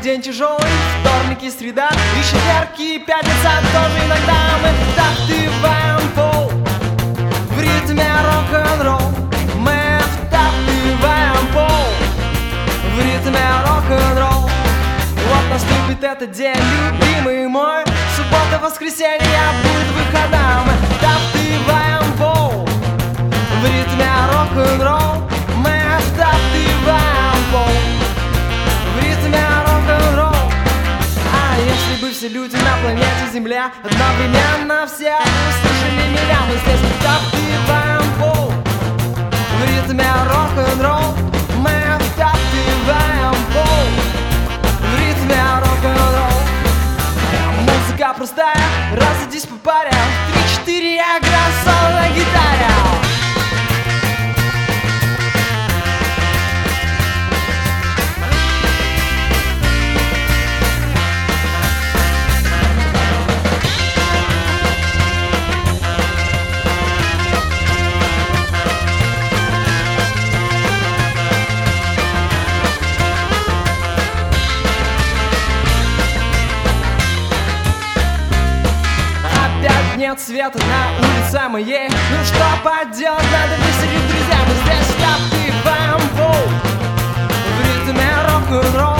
день тяжелый, вторник и среда, и четверг и пятница тоже иногда мы втаптываем пол в ритме рок-н-ролл. Мы втаптываем пол в ритме рок-н-ролл. Вот наступит этот день, любимый мой, суббота, воскресенье будет выхода. Мы пол в ритме рок-н-ролл. Все люди на планете Земля Одновременно все. Услышали меня Мы здесь втаптываем пол в ритме рок-н-ролл Мы втаптываем пол в ритме рок-н-ролл. Музыка простая, разойдись по паре. Три-четыре игра соло на гитаре нет света на улице моей. Ну что поделать, надо веселить, друзья. Мы здесь топы бамбу В ритме рок-н-ролл